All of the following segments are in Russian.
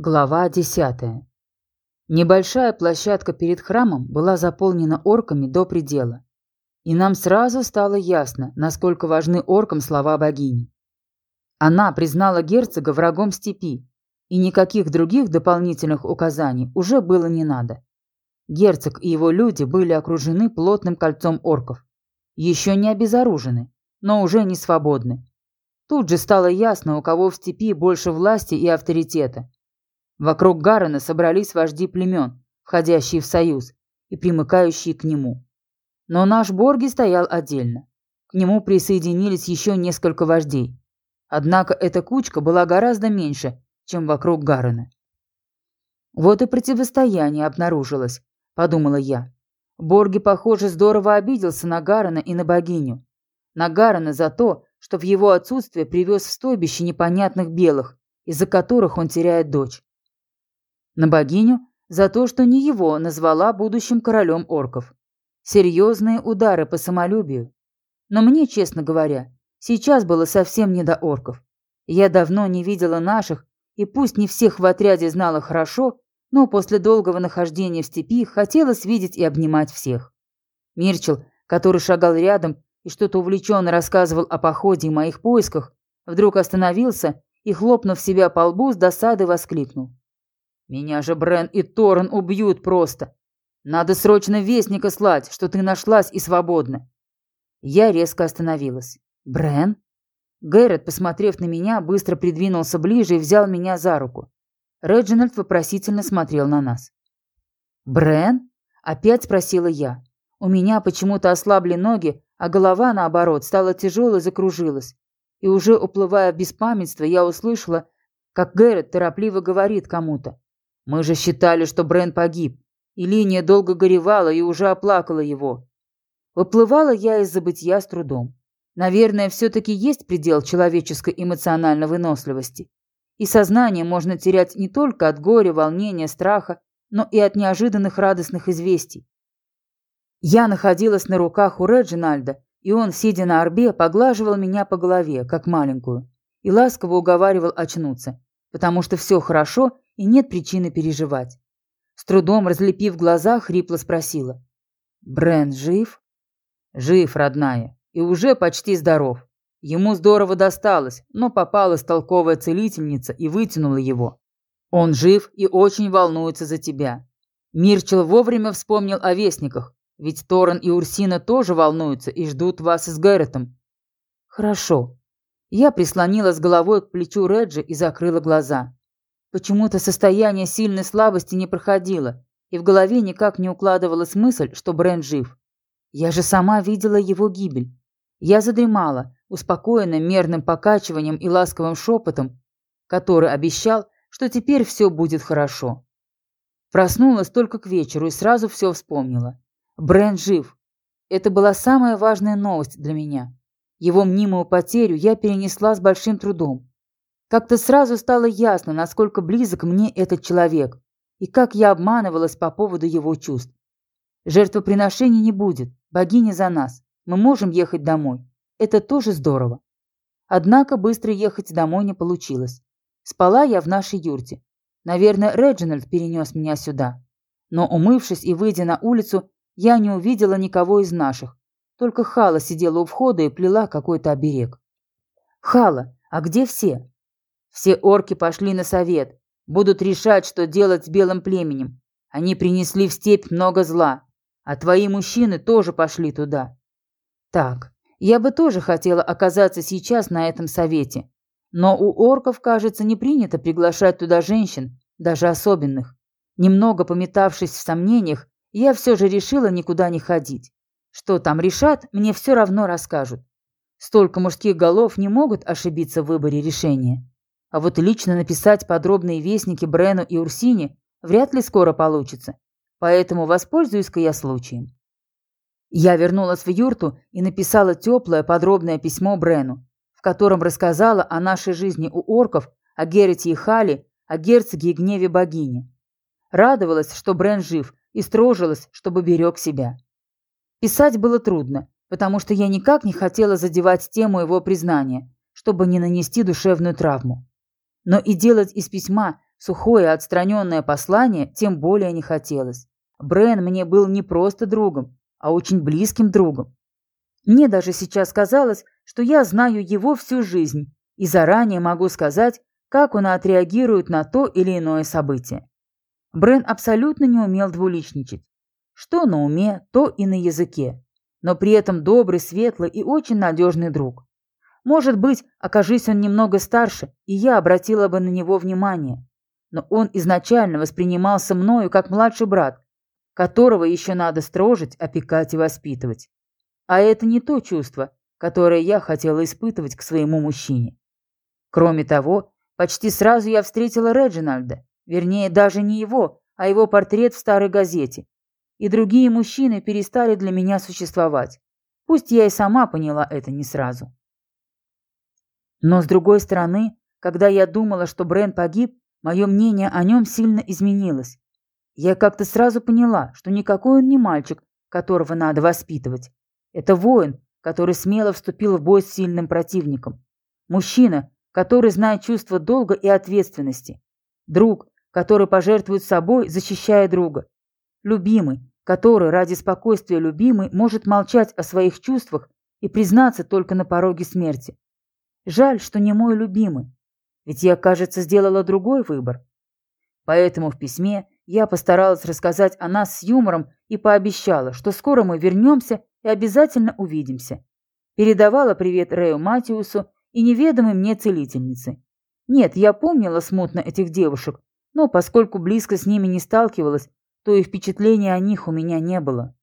Глава десятая. Небольшая площадка перед храмом была заполнена орками до предела. И нам сразу стало ясно, насколько важны оркам слова богини. Она признала герцога врагом степи, и никаких других дополнительных указаний уже было не надо. Герцог и его люди были окружены плотным кольцом орков. Еще не обезоружены, но уже не свободны. Тут же стало ясно, у кого в степи больше власти и авторитета Вокруг Гаррена собрались вожди племен, входящие в союз и примыкающие к нему. Но наш Борги стоял отдельно. К нему присоединились еще несколько вождей. Однако эта кучка была гораздо меньше, чем вокруг Гаррена. Вот и противостояние обнаружилось, подумала я. Борги, похоже, здорово обиделся на Гаррена и на богиню. На Гаррена за то, что в его отсутствие привез в стойбище непонятных белых, из-за которых он теряет дочь. На богиню за то, что не его назвала будущим королем орков. Серьезные удары по самолюбию. Но мне, честно говоря, сейчас было совсем не до орков. Я давно не видела наших, и пусть не всех в отряде знала хорошо, но после долгого нахождения в степи хотелось видеть и обнимать всех. Мирчел, который шагал рядом и что-то увлеченно рассказывал о походе и моих поисках, вдруг остановился и, хлопнув себя по лбу, с досады воскликнул. Меня же Брен и Торн убьют просто. Надо срочно вестника слать, что ты нашлась и свободна. Я резко остановилась. Брен? Гэррет, посмотрев на меня, быстро придвинулся ближе и взял меня за руку. Реджинальд вопросительно смотрел на нас. «Брен?» – опять спросила я. У меня почему-то ослабли ноги, а голова, наоборот, стала тяжелой и закружилась. И уже уплывая в беспамятство, я услышала, как Гэррет торопливо говорит кому-то. Мы же считали, что Брен погиб, и линия долго горевала и уже оплакала его. Выплывала я из забытья с трудом. Наверное, все-таки есть предел человеческой эмоциональной выносливости. И сознание можно терять не только от горя, волнения, страха, но и от неожиданных радостных известий. Я находилась на руках у Реджинальда, и он, сидя на орбе, поглаживал меня по голове, как маленькую, и ласково уговаривал очнуться, потому что все хорошо и нет причины переживать. С трудом разлепив глаза, хрипло спросила. «Брен жив?» «Жив, родная, и уже почти здоров. Ему здорово досталось, но попалась толковая целительница и вытянула его. Он жив и очень волнуется за тебя. Мирчел вовремя вспомнил о вестниках, ведь Торан и Урсина тоже волнуются и ждут вас с Гэрретом. Хорошо. Я прислонилась головой к плечу Реджи и закрыла глаза. Почему-то состояние сильной слабости не проходило, и в голове никак не укладывалась мысль, что Брент жив. Я же сама видела его гибель. Я задремала, успокоенная мерным покачиванием и ласковым шепотом, который обещал, что теперь все будет хорошо. Проснулась только к вечеру и сразу все вспомнила. Брент жив. Это была самая важная новость для меня. Его мнимую потерю я перенесла с большим трудом. Как-то сразу стало ясно, насколько близок мне этот человек, и как я обманывалась по поводу его чувств. Жертвоприношений не будет, богиня за нас. Мы можем ехать домой. Это тоже здорово. Однако быстро ехать домой не получилось. Спала я в нашей юрте. Наверное, Реджинальд перенес меня сюда. Но, умывшись и выйдя на улицу, я не увидела никого из наших. Только Хала сидела у входа и плела какой-то оберег. «Хала, а где все?» Все орки пошли на совет. Будут решать, что делать с белым племенем. Они принесли в степь много зла. А твои мужчины тоже пошли туда. Так, я бы тоже хотела оказаться сейчас на этом совете. Но у орков, кажется, не принято приглашать туда женщин, даже особенных. Немного пометавшись в сомнениях, я все же решила никуда не ходить. Что там решат, мне все равно расскажут. Столько мужских голов не могут ошибиться в выборе решения. А вот лично написать подробные вестники Брену и Урсине вряд ли скоро получится. Поэтому воспользуюсь-ка я случаем. Я вернулась в юрту и написала теплое подробное письмо Брену, в котором рассказала о нашей жизни у орков, о Герете и Хали, о герцоге и гневе богини. Радовалась, что Брен жив, и строжилась, чтобы берег себя. Писать было трудно, потому что я никак не хотела задевать тему его признания, чтобы не нанести душевную травму. Но и делать из письма сухое отстраненное послание тем более не хотелось. Брэн мне был не просто другом, а очень близким другом. Мне даже сейчас казалось, что я знаю его всю жизнь и заранее могу сказать, как он отреагирует на то или иное событие. Брэн абсолютно не умел двуличничать. Что на уме, то и на языке. Но при этом добрый, светлый и очень надежный друг. Может быть, окажись он немного старше, и я обратила бы на него внимание. Но он изначально воспринимался мною как младший брат, которого еще надо строжить, опекать и воспитывать. А это не то чувство, которое я хотела испытывать к своему мужчине. Кроме того, почти сразу я встретила Реджинальда, вернее, даже не его, а его портрет в старой газете. И другие мужчины перестали для меня существовать. Пусть я и сама поняла это не сразу. Но с другой стороны, когда я думала, что Брен погиб, мое мнение о нем сильно изменилось. Я как-то сразу поняла, что никакой он не мальчик, которого надо воспитывать. Это воин, который смело вступил в бой с сильным противником. Мужчина, который знает чувство долга и ответственности. Друг, который пожертвует собой, защищая друга. Любимый, который ради спокойствия любимый может молчать о своих чувствах и признаться только на пороге смерти. Жаль, что не мой любимый, ведь я, кажется, сделала другой выбор. Поэтому в письме я постаралась рассказать о нас с юмором и пообещала, что скоро мы вернемся и обязательно увидимся. Передавала привет Рэю Матиусу и неведомой мне целительнице. Нет, я помнила смутно этих девушек, но поскольку близко с ними не сталкивалась, то и впечатления о них у меня не было.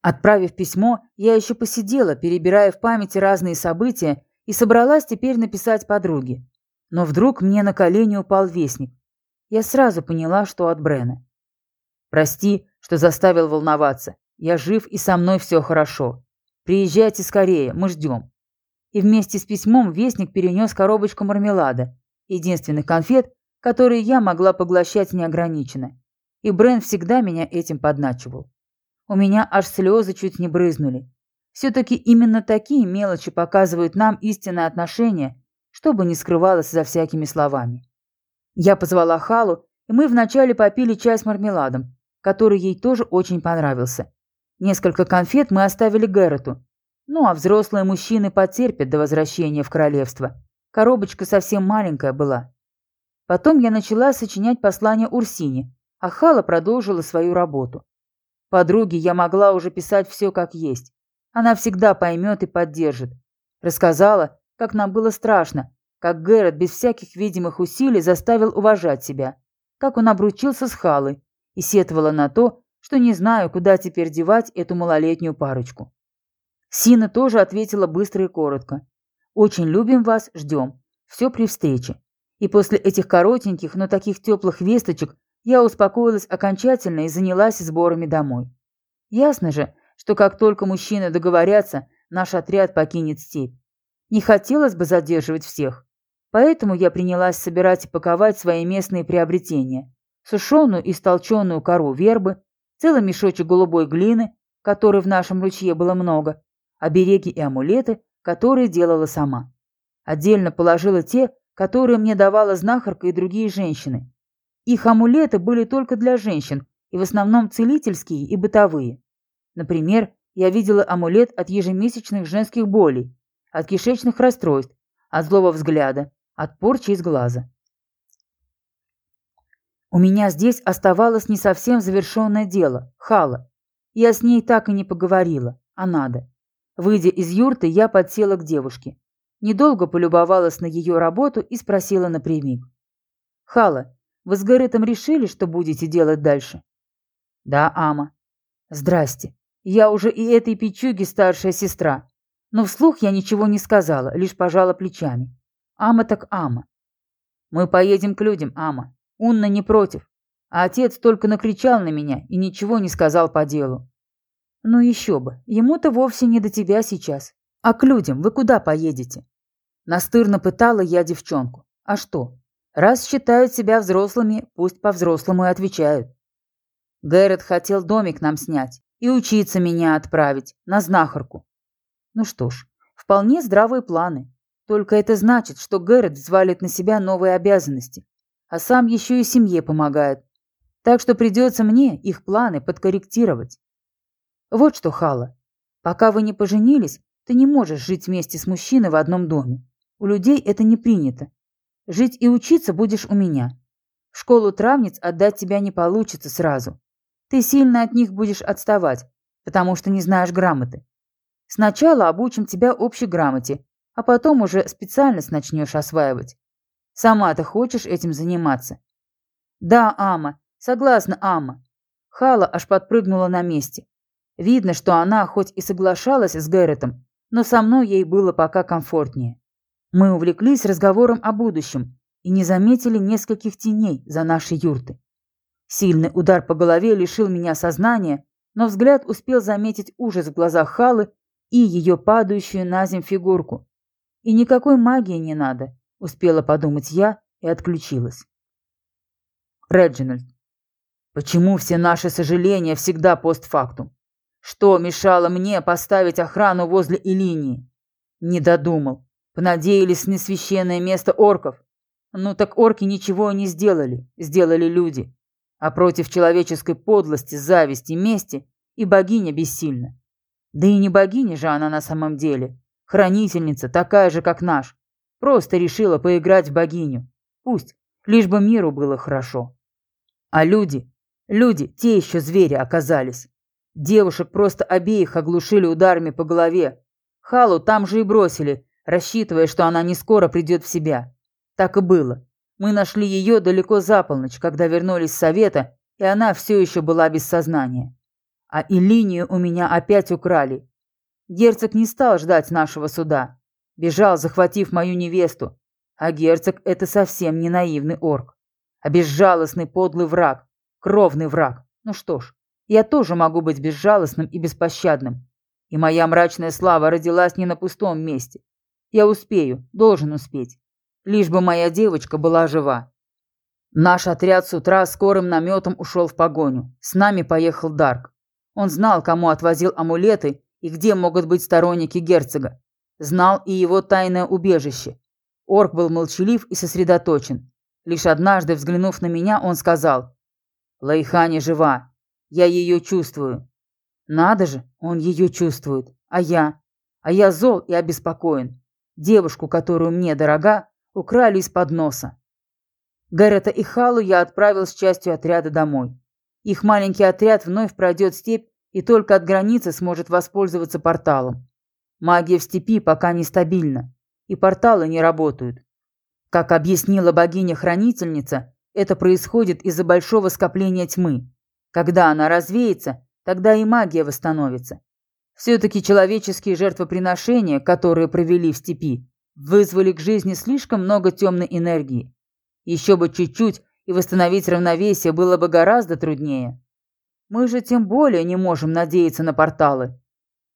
Отправив письмо, я еще посидела, перебирая в памяти разные события, и собралась теперь написать подруге. Но вдруг мне на колени упал вестник. Я сразу поняла, что от Брена. «Прости, что заставил волноваться. Я жив и со мной все хорошо. Приезжайте скорее, мы ждем». И вместе с письмом вестник перенес коробочку мармелада, единственных конфет, которые я могла поглощать неограниченно. И Брен всегда меня этим подначивал. У меня аж слезы чуть не брызнули. Все-таки именно такие мелочи показывают нам истинное отношение, чтобы не скрывалось за всякими словами. Я позвала Халу, и мы вначале попили чай с мармеладом, который ей тоже очень понравился. Несколько конфет мы оставили Гэррету. Ну, а взрослые мужчины потерпят до возвращения в королевство. Коробочка совсем маленькая была. Потом я начала сочинять послание Урсине, а Хала продолжила свою работу. Подруге я могла уже писать все как есть. Она всегда поймет и поддержит. Рассказала, как нам было страшно, как Гэррет без всяких видимых усилий заставил уважать себя, как он обручился с Халой и сетовала на то, что не знаю, куда теперь девать эту малолетнюю парочку. Сина тоже ответила быстро и коротко. «Очень любим вас, ждем. Все при встрече». И после этих коротеньких, но таких теплых весточек я успокоилась окончательно и занялась сборами домой. Ясно же, что как только мужчины договорятся, наш отряд покинет степь. Не хотелось бы задерживать всех. Поэтому я принялась собирать и паковать свои местные приобретения. Сушеную и столченую кору вербы, целый мешочек голубой глины, которой в нашем ручье было много, обереги и амулеты, которые делала сама. Отдельно положила те, которые мне давала знахарка и другие женщины. Их амулеты были только для женщин, и в основном целительские и бытовые. Например, я видела амулет от ежемесячных женских болей, от кишечных расстройств, от злого взгляда, от порчи из глаза. У меня здесь оставалось не совсем завершенное дело – Хала. Я с ней так и не поговорила, а надо. Выйдя из юрты, я подсела к девушке. Недолго полюбовалась на ее работу и спросила напрямик. «Хала, вы с Гаретом решили, что будете делать дальше?» «Да, Ама». «Здрасте. Я уже и этой печуге старшая сестра. Но вслух я ничего не сказала, лишь пожала плечами. Ама так Ама. Мы поедем к людям, Ама. Унна не против. А отец только накричал на меня и ничего не сказал по делу. Ну еще бы, ему-то вовсе не до тебя сейчас. А к людям вы куда поедете? Настырно пытала я девчонку. А что? Раз считают себя взрослыми, пусть по-взрослому и отвечают. Гэррет хотел домик нам снять и учиться меня отправить, на знахарку. Ну что ж, вполне здравые планы. Только это значит, что Гэррет взвалит на себя новые обязанности, а сам еще и семье помогает. Так что придется мне их планы подкорректировать. Вот что, Хала, пока вы не поженились, ты не можешь жить вместе с мужчиной в одном доме. У людей это не принято. Жить и учиться будешь у меня. В школу травниц отдать тебя не получится сразу. Ты сильно от них будешь отставать, потому что не знаешь грамоты. Сначала обучим тебя общей грамоте, а потом уже специальность начнешь осваивать. Сама ты хочешь этим заниматься? Да, Ама, согласна, Ама. Хала аж подпрыгнула на месте. Видно, что она хоть и соглашалась с Гэрретом, но со мной ей было пока комфортнее. Мы увлеклись разговором о будущем и не заметили нескольких теней за нашей юрты. Сильный удар по голове лишил меня сознания, но взгляд успел заметить ужас в глазах Халы и ее падающую на земь фигурку. И никакой магии не надо, успела подумать я и отключилась. Реджинальд. Почему все наши сожаления всегда постфактум? Что мешало мне поставить охрану возле Илинии? Не додумал. Понадеялись на священное место орков. Ну так орки ничего не сделали, сделали люди. А против человеческой подлости, зависти, мести и богиня бессильна. Да и не богиня же она на самом деле. Хранительница, такая же, как наш. Просто решила поиграть в богиню. Пусть, лишь бы миру было хорошо. А люди, люди, те еще звери оказались. Девушек просто обеих оглушили ударами по голове. Халу там же и бросили, рассчитывая, что она не скоро придет в себя. Так и было. Мы нашли ее далеко за полночь, когда вернулись с совета, и она все еще была без сознания. А и линию у меня опять украли. Герцог не стал ждать нашего суда. Бежал, захватив мою невесту. А герцог – это совсем не наивный орк. А безжалостный подлый враг. Кровный враг. Ну что ж, я тоже могу быть безжалостным и беспощадным. И моя мрачная слава родилась не на пустом месте. Я успею, должен успеть. Лишь бы моя девочка была жива. Наш отряд с утра скорым наметом ушел в погоню. С нами поехал Дарк. Он знал, кому отвозил амулеты и где могут быть сторонники герцога. Знал и его тайное убежище. Орк был молчалив и сосредоточен. Лишь однажды, взглянув на меня, он сказал, «Лайхани жива. Я ее чувствую. Надо же, он ее чувствует. А я? А я зол и обеспокоен. Девушку, которую мне дорога, украли из-под носа. Гаррета и Халу я отправил с частью отряда домой. Их маленький отряд вновь пройдет степь и только от границы сможет воспользоваться порталом. Магия в степи пока нестабильна, и порталы не работают. Как объяснила богиня-хранительница, это происходит из-за большого скопления тьмы. Когда она развеется, тогда и магия восстановится. Все-таки человеческие жертвоприношения, которые провели в степи, вызвали к жизни слишком много темной энергии. Еще бы чуть-чуть, и восстановить равновесие было бы гораздо труднее. Мы же тем более не можем надеяться на порталы.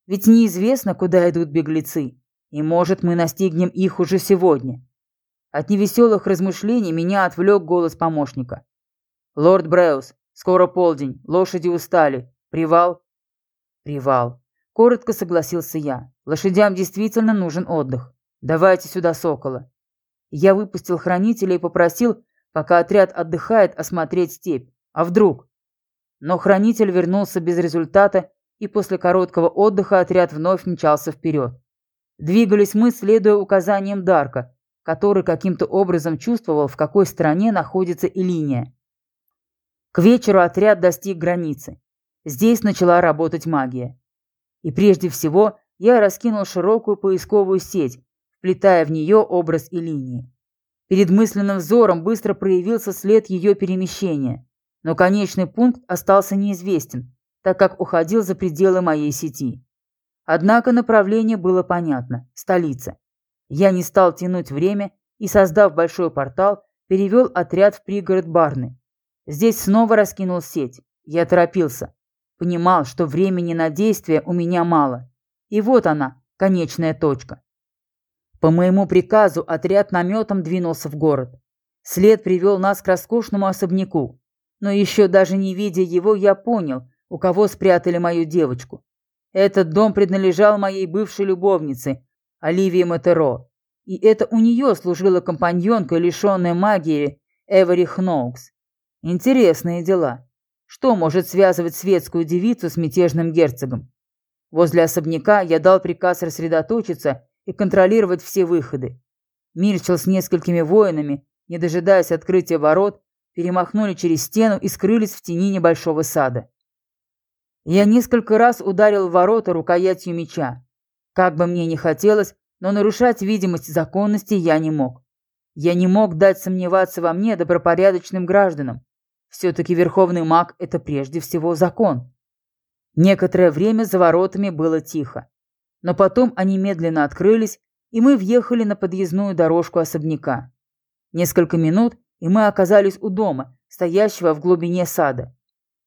Ведь неизвестно, куда идут беглецы, и, может, мы настигнем их уже сегодня. От невеселых размышлений меня отвлек голос помощника. «Лорд Бреус, Скоро полдень, лошади устали. Привал? Привал. Коротко согласился я. Лошадям действительно нужен отдых. Давайте сюда сокола. Я выпустил хранителя и попросил, пока отряд отдыхает, осмотреть степь. А вдруг? Но хранитель вернулся без результата, и после короткого отдыха отряд вновь мчался вперед. Двигались мы, следуя указаниям Дарка, который каким-то образом чувствовал, в какой стороне находится и линия. К вечеру отряд достиг границы. Здесь начала работать магия. И прежде всего я раскинул широкую поисковую сеть, вплетая в нее образ и линии. Перед мысленным взором быстро проявился след ее перемещения, но конечный пункт остался неизвестен, так как уходил за пределы моей сети. Однако направление было понятно – столица. Я не стал тянуть время и, создав большой портал, перевел отряд в пригород Барны, Здесь снова раскинул сеть. Я торопился. Понимал, что времени на действие у меня мало. И вот она, конечная точка. По моему приказу отряд наметом двинулся в город. След привел нас к роскошному особняку. Но еще даже не видя его, я понял, у кого спрятали мою девочку. Этот дом принадлежал моей бывшей любовнице, Оливии Матеро. И это у нее служила компаньонка, лишенная магии Эвери Хноукс. Интересные дела. Что может связывать светскую девицу с мятежным герцогом? Возле особняка я дал приказ рассредоточиться и контролировать все выходы. Мирчел с несколькими воинами, не дожидаясь открытия ворот, перемахнули через стену и скрылись в тени небольшого сада. Я несколько раз ударил в ворота рукоятью меча. Как бы мне ни хотелось, но нарушать видимость законности я не мог. Я не мог дать сомневаться во мне добропорядочным гражданам. Все-таки верховный маг – это прежде всего закон. Некоторое время за воротами было тихо. Но потом они медленно открылись, и мы въехали на подъездную дорожку особняка. Несколько минут, и мы оказались у дома, стоящего в глубине сада.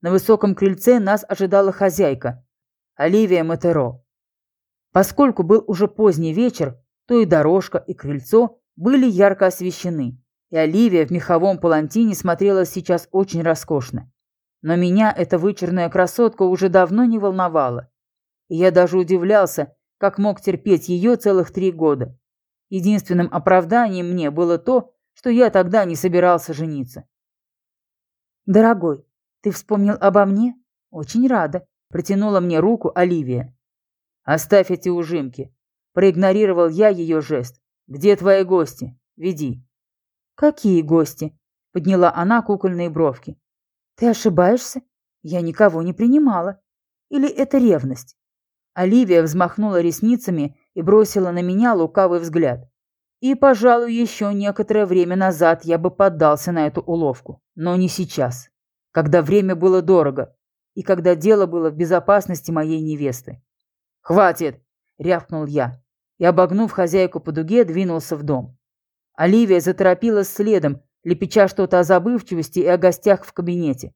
На высоком крыльце нас ожидала хозяйка, Оливия Матеро. Поскольку был уже поздний вечер, то и дорожка, и крыльцо были ярко освещены, и Оливия в меховом палантине смотрелась сейчас очень роскошно. Но меня эта вычурная красотка уже давно не волновала. И я даже удивлялся, как мог терпеть ее целых три года. Единственным оправданием мне было то, что я тогда не собирался жениться. «Дорогой, ты вспомнил обо мне? Очень рада», — протянула мне руку Оливия. «Оставь эти ужимки». Проигнорировал я ее жест. «Где твои гости? Веди». «Какие гости?» — подняла она кукольные бровки. «Ты ошибаешься? Я никого не принимала. Или это ревность?» Оливия взмахнула ресницами и бросила на меня лукавый взгляд. И, пожалуй, еще некоторое время назад я бы поддался на эту уловку. Но не сейчас, когда время было дорого и когда дело было в безопасности моей невесты. «Хватит!» — рявкнул я и, обогнув хозяйку по дуге, двинулся в дом. Оливия заторопилась следом, лепеча что-то о забывчивости и о гостях в кабинете.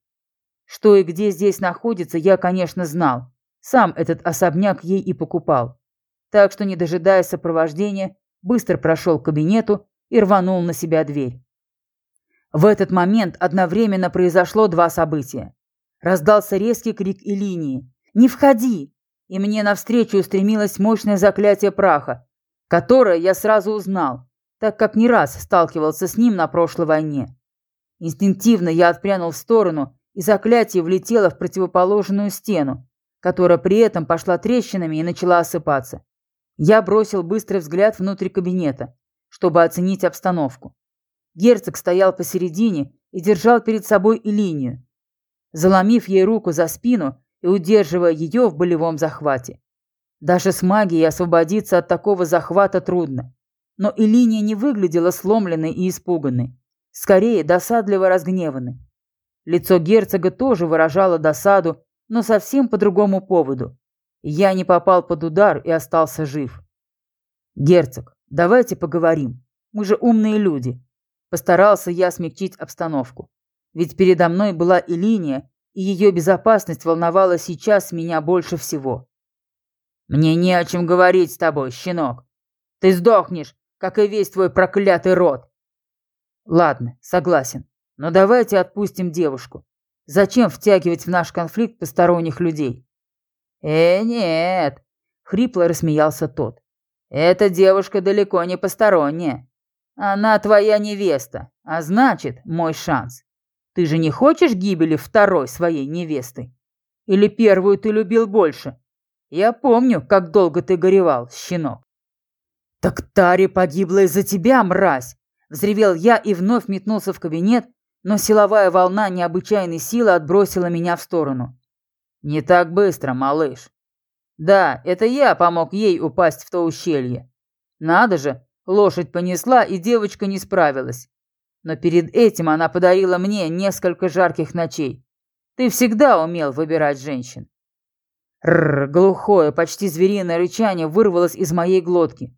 Что и где здесь находится, я, конечно, знал. Сам этот особняк ей и покупал. Так что, не дожидаясь сопровождения, быстро прошел к кабинету и рванул на себя дверь. В этот момент одновременно произошло два события. Раздался резкий крик Илинии «Не входи!» И мне навстречу устремилось мощное заклятие праха, которое я сразу узнал так как не раз сталкивался с ним на прошлой войне. Инстинктивно я отпрянул в сторону, и заклятие влетело в противоположную стену, которая при этом пошла трещинами и начала осыпаться. Я бросил быстрый взгляд внутрь кабинета, чтобы оценить обстановку. Герцог стоял посередине и держал перед собой и линию, заломив ей руку за спину и удерживая ее в болевом захвате. Даже с магией освободиться от такого захвата трудно. Но и линия не выглядела сломленной и испуганной. Скорее, досадливо разгневанной. Лицо герцога тоже выражало досаду, но совсем по другому поводу. Я не попал под удар и остался жив. «Герцог, давайте поговорим. Мы же умные люди». Постарался я смягчить обстановку. Ведь передо мной была и линия, и ее безопасность волновала сейчас меня больше всего. «Мне не о чем говорить с тобой, щенок. Ты сдохнешь, как и весь твой проклятый род. Ладно, согласен. Но давайте отпустим девушку. Зачем втягивать в наш конфликт посторонних людей? Э, нет, хрипло рассмеялся тот. Эта девушка далеко не посторонняя. Она твоя невеста, а значит, мой шанс. Ты же не хочешь гибели второй своей невесты? Или первую ты любил больше? Я помню, как долго ты горевал, щенок. «Так Тари погибла из-за тебя, мразь!» Взревел я и вновь метнулся в кабинет, но силовая волна необычайной силы отбросила меня в сторону. «Не так быстро, малыш. Да, это я помог ей упасть в то ущелье. Надо же, лошадь понесла, и девочка не справилась. Но перед этим она подарила мне несколько жарких ночей. Ты всегда умел выбирать женщин». Рр, глухое, почти звериное рычание вырвалось из моей глотки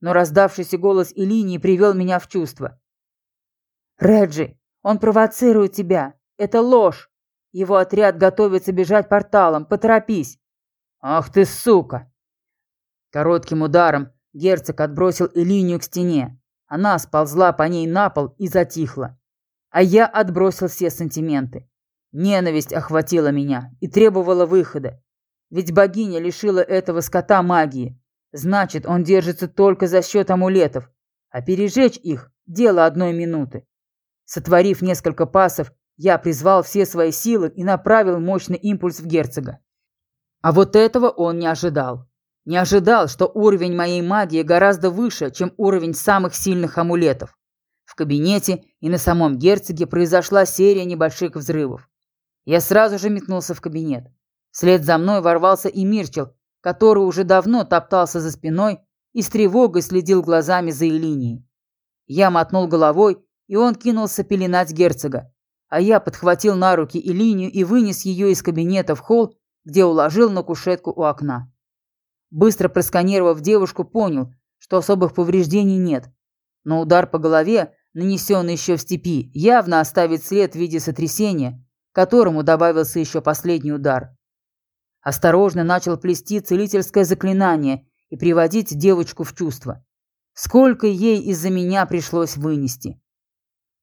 но раздавшийся голос Илинии привел меня в чувство. «Реджи, он провоцирует тебя. Это ложь. Его отряд готовится бежать порталом. Поторопись». «Ах ты, сука!» Коротким ударом герцог отбросил Илинию к стене. Она сползла по ней на пол и затихла. А я отбросил все сантименты. Ненависть охватила меня и требовала выхода. Ведь богиня лишила этого скота магии. Значит, он держится только за счет амулетов, а пережечь их – дело одной минуты. Сотворив несколько пасов, я призвал все свои силы и направил мощный импульс в герцога. А вот этого он не ожидал. Не ожидал, что уровень моей магии гораздо выше, чем уровень самых сильных амулетов. В кабинете и на самом герцоге произошла серия небольших взрывов. Я сразу же метнулся в кабинет. Вслед за мной ворвался и Мирчел, который уже давно топтался за спиной и с тревогой следил глазами за Элинией. Я мотнул головой, и он кинулся пеленать герцога, а я подхватил на руки Элинию и вынес ее из кабинета в холл, где уложил на кушетку у окна. Быстро просканировав девушку, понял, что особых повреждений нет, но удар по голове, нанесенный еще в степи, явно оставит след в виде сотрясения, которому добавился еще последний удар. Осторожно начал плести целительское заклинание и приводить девочку в чувство. Сколько ей из-за меня пришлось вынести.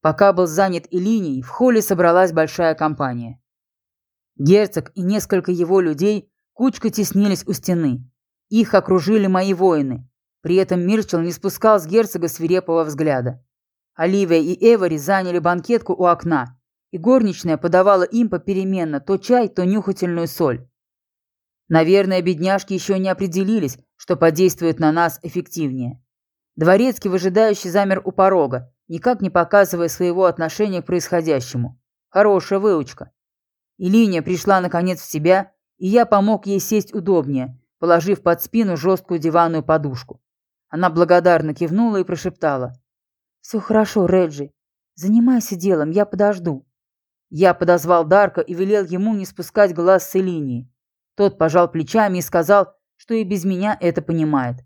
Пока был занят и линией, в холле собралась большая компания. Герцог и несколько его людей кучкой теснились у стены. Их окружили мои воины. При этом Мирчел не спускал с герцога свирепого взгляда. Оливия и Эвори заняли банкетку у окна, и горничная подавала им попеременно то чай, то нюхательную соль. Наверное, бедняжки еще не определились, что подействует на нас эффективнее. Дворецкий, выжидающий, замер у порога, никак не показывая своего отношения к происходящему. Хорошая выучка. Илиния пришла наконец в себя, и я помог ей сесть удобнее, положив под спину жесткую диванную подушку. Она благодарно кивнула и прошептала. «Все хорошо, Реджи. Занимайся делом, я подожду». Я подозвал Дарка и велел ему не спускать глаз с Элинии. Тот пожал плечами и сказал, что и без меня это понимает.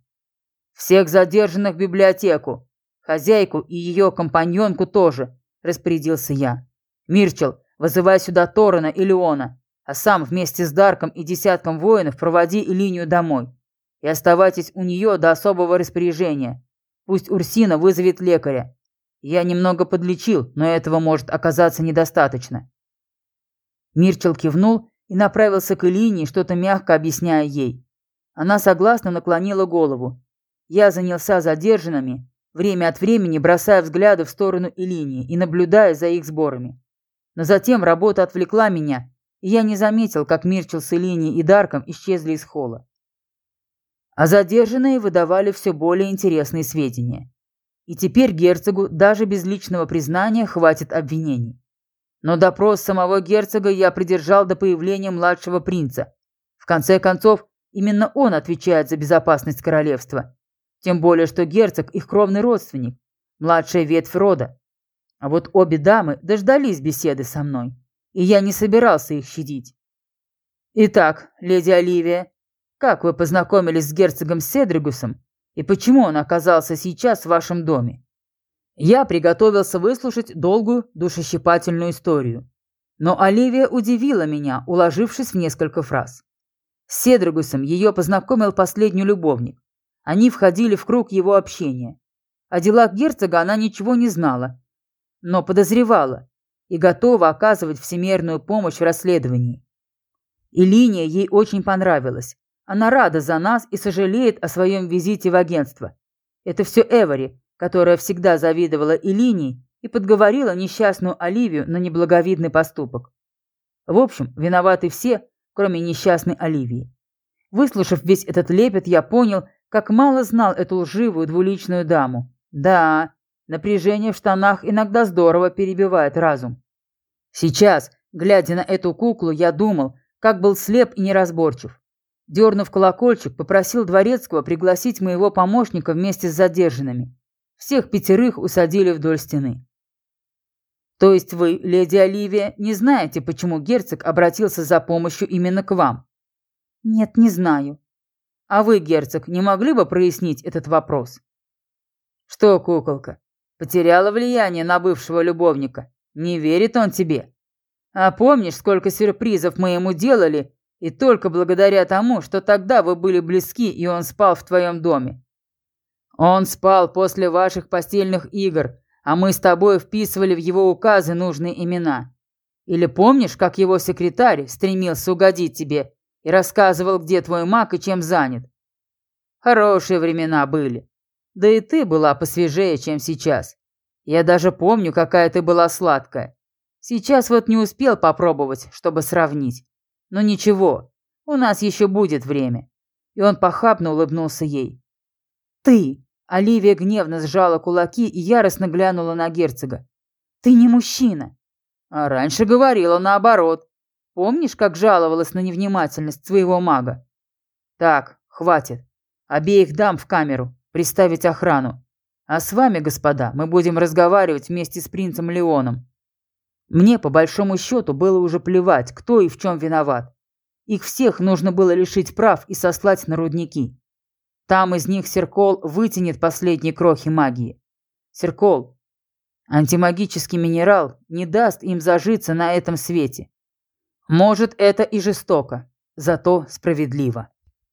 «Всех задержанных в библиотеку. Хозяйку и ее компаньонку тоже», – распорядился я. «Мирчел, вызывай сюда Торана и Леона а сам вместе с Дарком и десятком воинов проводи линию домой. И оставайтесь у нее до особого распоряжения. Пусть Урсина вызовет лекаря. Я немного подлечил, но этого может оказаться недостаточно. Мирчел кивнул и направился к Элине, что-то мягко объясняя ей. Она согласно наклонила голову. Я занялся задержанными, время от времени бросая взгляды в сторону Элинии и наблюдая за их сборами. Но затем работа отвлекла меня, и я не заметил, как Мирчел с Элини и Дарком исчезли из холла. А задержанные выдавали все более интересные сведения. И теперь герцогу даже без личного признания хватит обвинений. Но допрос самого герцога я придержал до появления младшего принца. В конце концов, именно он отвечает за безопасность королевства. Тем более, что герцог их кровный родственник, младшая ветвь рода. А вот обе дамы дождались беседы со мной и я не собирался их щадить. Итак, леди Оливия, как вы познакомились с герцогом Седригусом и почему он оказался сейчас в вашем доме? Я приготовился выслушать долгую душещипательную историю. Но Оливия удивила меня, уложившись в несколько фраз. С Седригусом ее познакомил последний любовник. Они входили в круг его общения. О делах герцога она ничего не знала, но подозревала, и готова оказывать всемерную помощь в расследовании. И линия ей очень понравилась. Она рада за нас и сожалеет о своем визите в агентство. Это все Эвори, которая всегда завидовала и и подговорила несчастную Оливию на неблаговидный поступок. В общем, виноваты все, кроме несчастной Оливии. Выслушав весь этот лепет, я понял, как мало знал эту лживую двуличную даму. Да, Напряжение в штанах иногда здорово перебивает разум. Сейчас, глядя на эту куклу, я думал, как был слеп и неразборчив. Дернув колокольчик, попросил Дворецкого пригласить моего помощника вместе с задержанными. Всех пятерых усадили вдоль стены. То есть вы, леди Оливия, не знаете, почему герцог обратился за помощью именно к вам? Нет, не знаю. А вы, герцог, не могли бы прояснить этот вопрос? Что, куколка, Потеряла влияние на бывшего любовника. Не верит он тебе. А помнишь, сколько сюрпризов мы ему делали, и только благодаря тому, что тогда вы были близки, и он спал в твоем доме. Он спал после ваших постельных игр, а мы с тобой вписывали в его указы нужные имена. Или помнишь, как его секретарь стремился угодить тебе и рассказывал, где твой маг и чем занят? Хорошие времена были. Да и ты была посвежее, чем сейчас. Я даже помню, какая ты была сладкая. Сейчас вот не успел попробовать, чтобы сравнить. Но ничего, у нас еще будет время. И он похабно улыбнулся ей. Ты! Оливия гневно сжала кулаки и яростно глянула на герцога. Ты не мужчина. А раньше говорила наоборот. Помнишь, как жаловалась на невнимательность своего мага? Так, хватит. Обеих дам в камеру, приставить охрану. А с вами, господа, мы будем разговаривать вместе с принцем Леоном. Мне, по большому счету, было уже плевать, кто и в чем виноват. Их всех нужно было лишить прав и сослать на рудники. Там из них Серкол вытянет последние крохи магии. Серкол, антимагический минерал, не даст им зажиться на этом свете. Может, это и жестоко, зато справедливо.